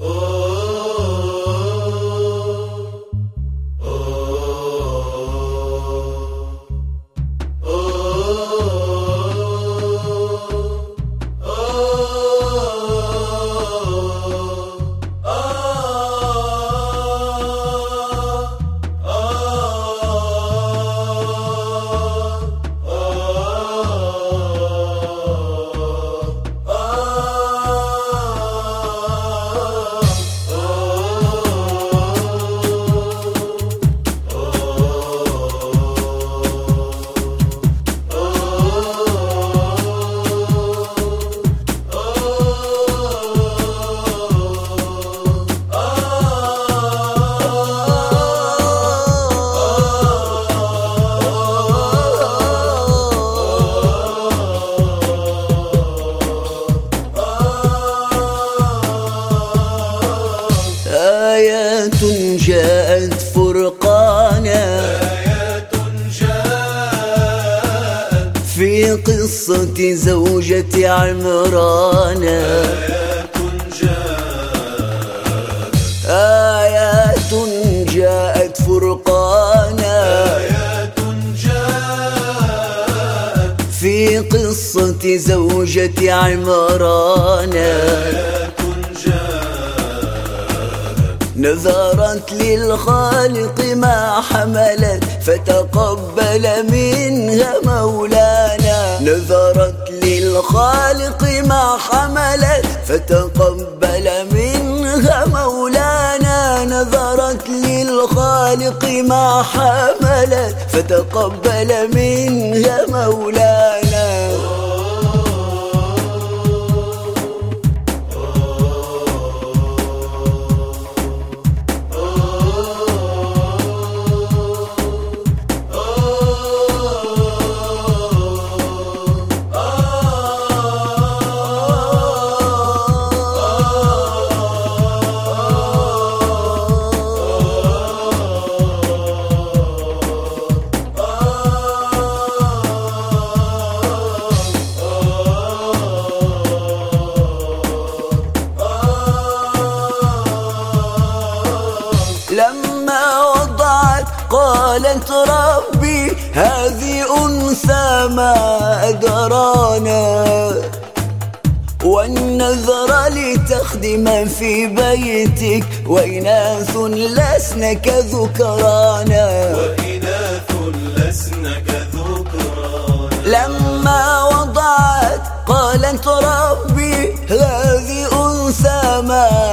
آيات قصة زوجة عمران. آيات جاءت آيات جاءت فرقانا آيات جاءت في قصة زوجة عمران. آيات نذرت للخالق ما حملت فتقبل منها مولانا حملت فتقبل منها مولانا نذرت للخالق ما حملت فتقبل منها مولانا. وضعت. قالت ربي هذه أنثى ما أدرانا. والنذر لتخدم في بيتك. وإناث لسن كذكرانا وإناث لسن كذكران لما وضعت قالت ربي هذه أنثى ما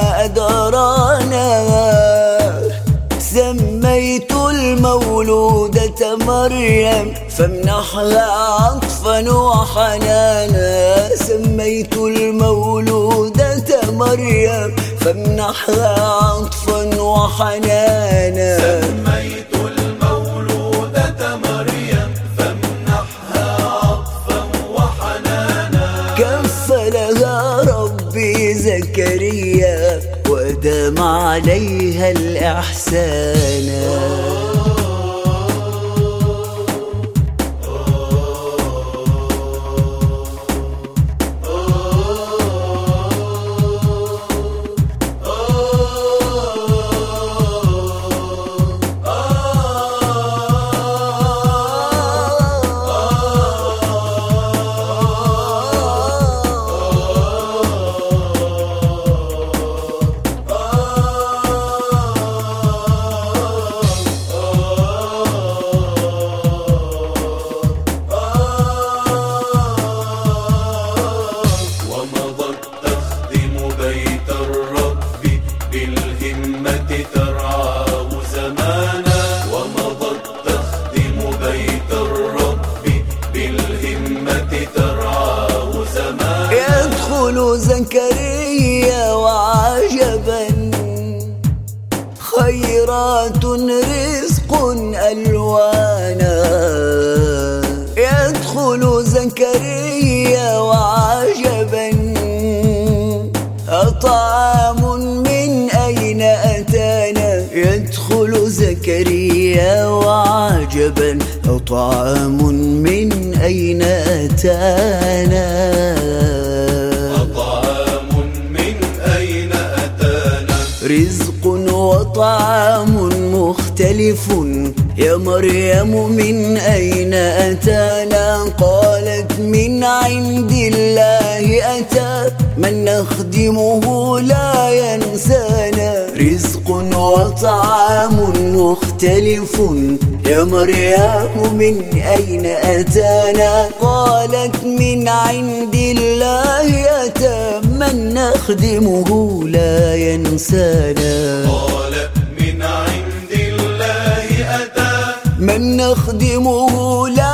مريم فامنحها عطفا وحنانا سميت المولودة مريم فامنحها عطفا وحنانا سميت المولودة مريم فامنحها عطفا وحنانا كفلها ربي زكريا ودام عليها الإحسان. زكريا وعجبا. خيرات رزق ألوانا يدخل زكريا وعجبا. أطعام من أين أتانا؟ يدخل زكريا وعجبا. أطعام من أين أتانا؟ رزق وطعام مختلف. يا مريم من أين أتانا؟ قالت من عند الله أتى. من نخدمه لا ينسانا. رزق وطعام مختلف. يا مريم من أين أتانا؟ قالت من عند الله أتى من نخدمه لا ينسانا. قال من عند الله أتى. من نخدمه لا